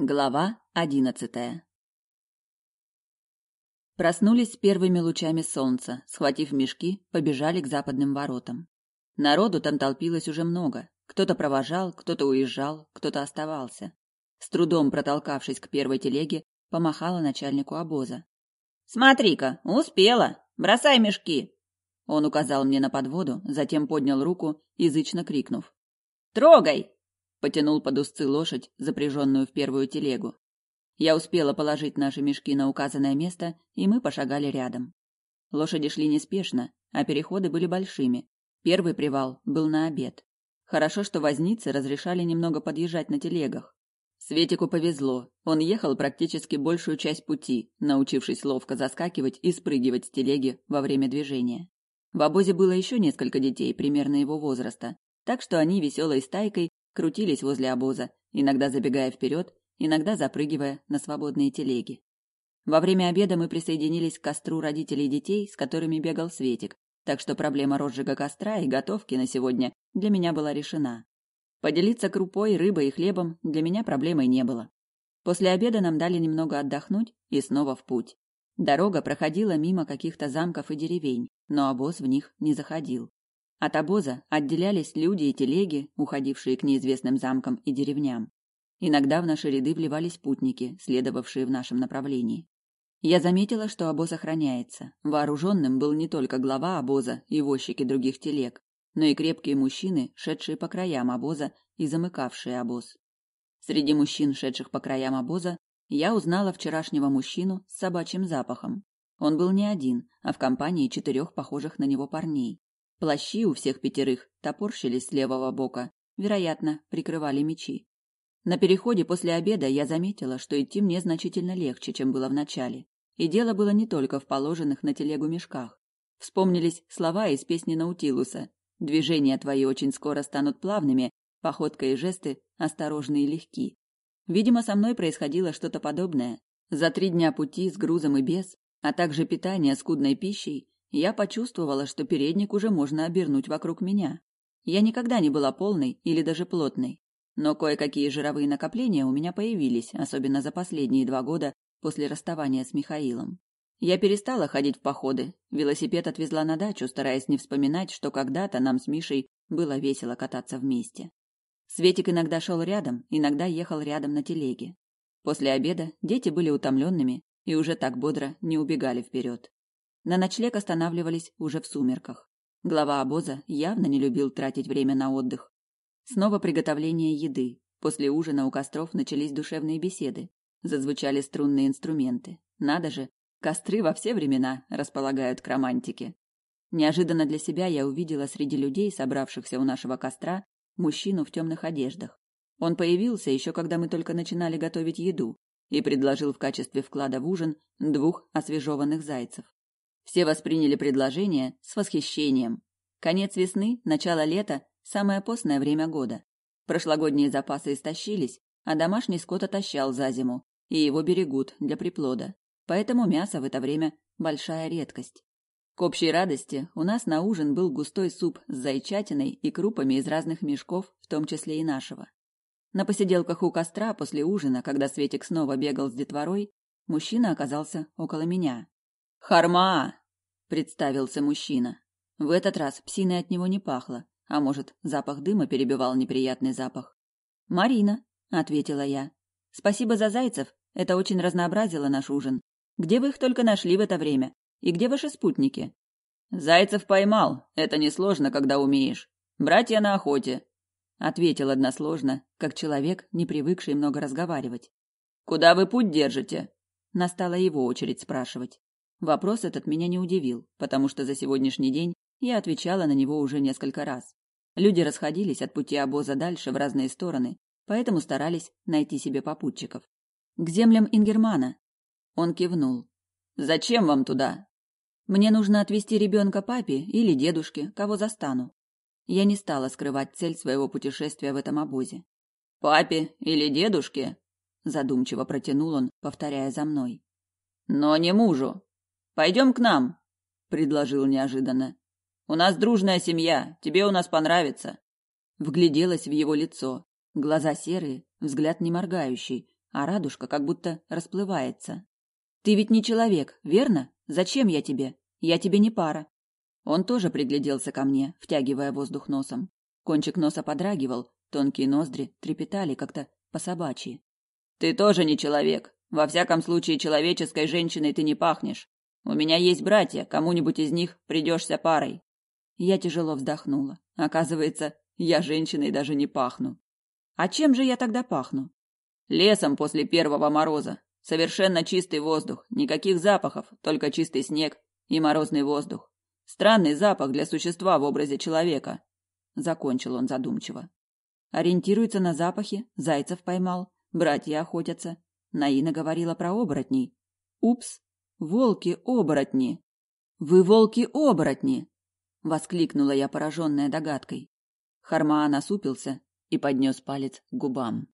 Глава одиннадцатая Проснулись первыми лучами солнца, схватив мешки, побежали к западным воротам. Народу там толпилось уже много. Кто-то провожал, кто-то уезжал, кто-то оставался. С трудом протолкавшись к первой телеге, помахала начальнику обоза. «Смотри-ка, успела! Бросай мешки!» Он указал мне на подводу, затем поднял руку, язычно крикнув. «Трогай!» Потянул под узцы лошадь, запряженную в первую телегу. Я успела положить наши мешки на указанное место, и мы пошагали рядом. Лошади шли неспешно, а переходы были большими. Первый привал был на обед. Хорошо, что возницы разрешали немного подъезжать на телегах. Светику повезло. Он ехал практически большую часть пути, научившись ловко заскакивать и спрыгивать с телеги во время движения. В обозе было еще несколько детей примерно его возраста, так что они веселой стайкой крутились возле обоза, иногда забегая вперед, иногда запрыгивая на свободные телеги. Во время обеда мы присоединились к костру родителей детей, с которыми бегал Светик, так что проблема розжига костра и готовки на сегодня для меня была решена. Поделиться крупой, рыбой и хлебом для меня проблемой не было. После обеда нам дали немного отдохнуть и снова в путь. Дорога проходила мимо каких-то замков и деревень, но обоз в них не заходил. От обоза отделялись люди и телеги, уходившие к неизвестным замкам и деревням. Иногда в наши ряды вливались путники, следовавшие в нашем направлении. Я заметила, что обоз охраняется. Вооруженным был не только глава обоза и возчики других телег, но и крепкие мужчины, шедшие по краям обоза и замыкавшие обоз. Среди мужчин, шедших по краям обоза, я узнала вчерашнего мужчину с собачьим запахом. Он был не один, а в компании четырех похожих на него парней. Плащи у всех пятерых топорщились с левого бока, вероятно, прикрывали мечи. На переходе после обеда я заметила, что идти мне значительно легче, чем было в начале. И дело было не только в положенных на телегу мешках. Вспомнились слова из песни Наутилуса. Движения твои очень скоро станут плавными, походка и жесты осторожны и легки. Видимо, со мной происходило что-то подобное. За три дня пути с грузом и без, а также питание скудной пищей, я почувствовала, что передник уже можно обернуть вокруг меня. Я никогда не была полной или даже плотной, но кое-какие жировые накопления у меня появились, особенно за последние два года после расставания с Михаилом. Я перестала ходить в походы. Велосипед отвезла на дачу, стараясь не вспоминать, что когда-то нам с Мишей было весело кататься вместе. Светик иногда шел рядом, иногда ехал рядом на телеге. После обеда дети были утомленными и уже так бодро не убегали вперед. На ночлег останавливались уже в сумерках. Глава обоза явно не любил тратить время на отдых. Снова приготовление еды. После ужина у костров начались душевные беседы. Зазвучали струнные инструменты. Надо же, костры во все времена располагают к романтике. Неожиданно для себя я увидела среди людей, собравшихся у нашего костра, мужчину в темных одеждах. Он появился еще когда мы только начинали готовить еду и предложил в качестве вклада в ужин двух освежеванных зайцев. Все восприняли предложение с восхищением. Конец весны, начало лета – самое постное время года. Прошлогодние запасы истощились, а домашний скот отощал за зиму, и его берегут для приплода. Поэтому мясо в это время – большая редкость. К общей радости у нас на ужин был густой суп с зайчатиной и крупами из разных мешков, в том числе и нашего. На посиделках у костра после ужина, когда Светик снова бегал с детворой, мужчина оказался около меня. «Харма!» — представился мужчина. В этот раз псиной от него не пахло, а может, запах дыма перебивал неприятный запах. «Марина», — ответила я. «Спасибо за зайцев, это очень разнообразило наш ужин. Где вы их только нашли в это время? И где ваши спутники?» «Зайцев поймал, это несложно, когда умеешь. Братья на охоте», — ответил односложно, как человек, не привыкший много разговаривать. «Куда вы путь держите?» Настала его очередь спрашивать. Вопрос этот меня не удивил, потому что за сегодняшний день я отвечала на него уже несколько раз. Люди расходились от пути обоза дальше в разные стороны, поэтому старались найти себе попутчиков. К землям Ингермана. Он кивнул. Зачем вам туда? Мне нужно отвезти ребенка папе или дедушке, кого застану. Я не стала скрывать цель своего путешествия в этом обозе. Папе или дедушке? Задумчиво протянул он, повторяя за мной. Но не мужу. Пойдем к нам, предложил неожиданно. У нас дружная семья, тебе у нас понравится. Вгляделась в его лицо. Глаза серые, взгляд не моргающий, а радужка как будто расплывается. Ты ведь не человек, верно? Зачем я тебе? Я тебе не пара. Он тоже пригляделся ко мне, втягивая воздух носом. Кончик носа подрагивал, тонкие ноздри трепетали как-то по-собачьи. Ты тоже не человек. Во всяком случае, человеческой женщиной ты не пахнешь. У меня есть братья, кому-нибудь из них придешься парой. Я тяжело вздохнула. Оказывается, я женщиной даже не пахну. А чем же я тогда пахну? Лесом после первого мороза. Совершенно чистый воздух, никаких запахов, только чистый снег и морозный воздух. Странный запах для существа в образе человека. Закончил он задумчиво. Ориентируется на запахи, зайцев поймал, братья охотятся. Наина говорила про оборотней. Упс, волки-оборотни. Вы волки-оборотни! Воскликнула я, пораженная догадкой. Хармаа насупился и поднес палец к губам.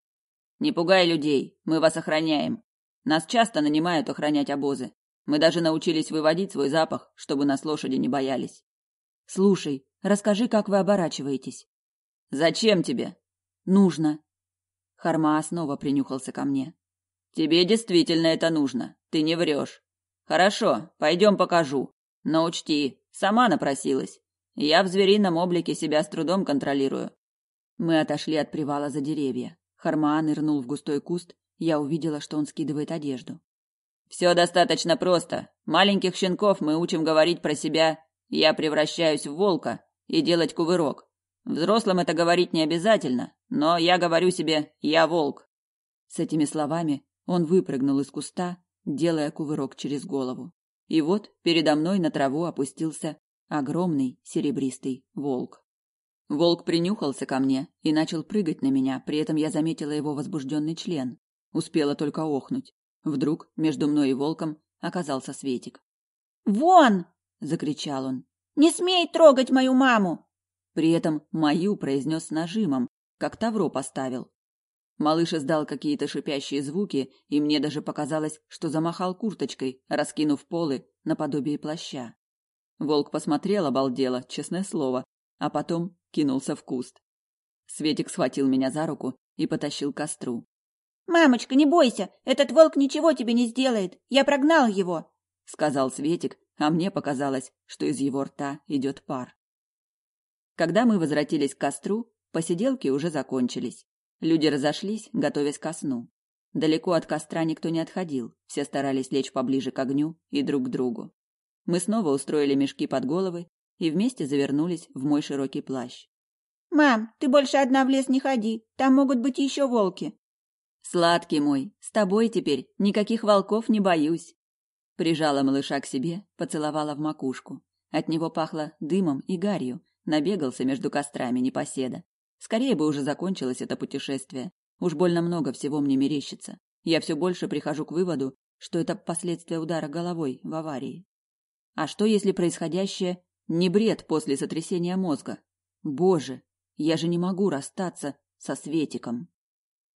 «Не пугай людей, мы вас охраняем. Нас часто нанимают охранять обозы. Мы даже научились выводить свой запах, чтобы нас лошади не боялись. Слушай, расскажи, как вы оборачиваетесь. Зачем тебе? Нужно. Харма снова принюхался ко мне. Тебе действительно это нужно. Ты не врешь. Хорошо, пойдем покажу. Но учти, сама напросилась. Я в зверином облике себя с трудом контролирую. Мы отошли от привала за деревья. Хармаа нырнул в густой куст, я увидела, что он скидывает одежду. Все достаточно просто. Маленьких щенков мы учим говорить про себя «я превращаюсь в волка» и делать кувырок. Взрослым это говорить не обязательно, но я говорю себе «я волк». С этими словами он выпрыгнул из куста, делая кувырок через голову. И вот передо мной на траву опустился огромный серебристый волк. Волк принюхался ко мне и начал прыгать на меня, при этом я заметила его возбужденный член. Успела только охнуть. Вдруг между мной и волком оказался Светик. «Вон!» — закричал он. «Не смей трогать мою маму!» При этом «мою» произнес с нажимом, как тавро поставил. Малыш издал какие-то шипящие звуки, и мне даже показалось, что замахал курточкой, раскинув полы наподобие плаща. Волк посмотрел обалдело, честное слово, а потом кинулся в куст. Светик схватил меня за руку и потащил к костру. «Мамочка, не бойся, этот волк ничего тебе не сделает. Я прогнал его», — сказал Светик, а мне показалось, что из его рта идет пар. Когда мы возвратились к костру, посиделки уже закончились. Люди разошлись, готовясь ко сну. Далеко от костра никто не отходил, все старались лечь поближе к огню и друг к другу. Мы снова устроили мешки под головы и вместе завернулись в мой широкий плащ. «Мам, ты больше одна в лес не ходи, там могут быть еще волки», Сладкий мой, с тобой теперь никаких волков не боюсь. Прижала малыша к себе, поцеловала в макушку. От него пахло дымом и гарью, набегался между кострами непоседа. Скорее бы уже закончилось это путешествие. Уж больно много всего мне мерещится. Я все больше прихожу к выводу, что это последствия удара головой в аварии. А что, если происходящее не бред после сотрясения мозга? Боже, я же не могу расстаться со Светиком.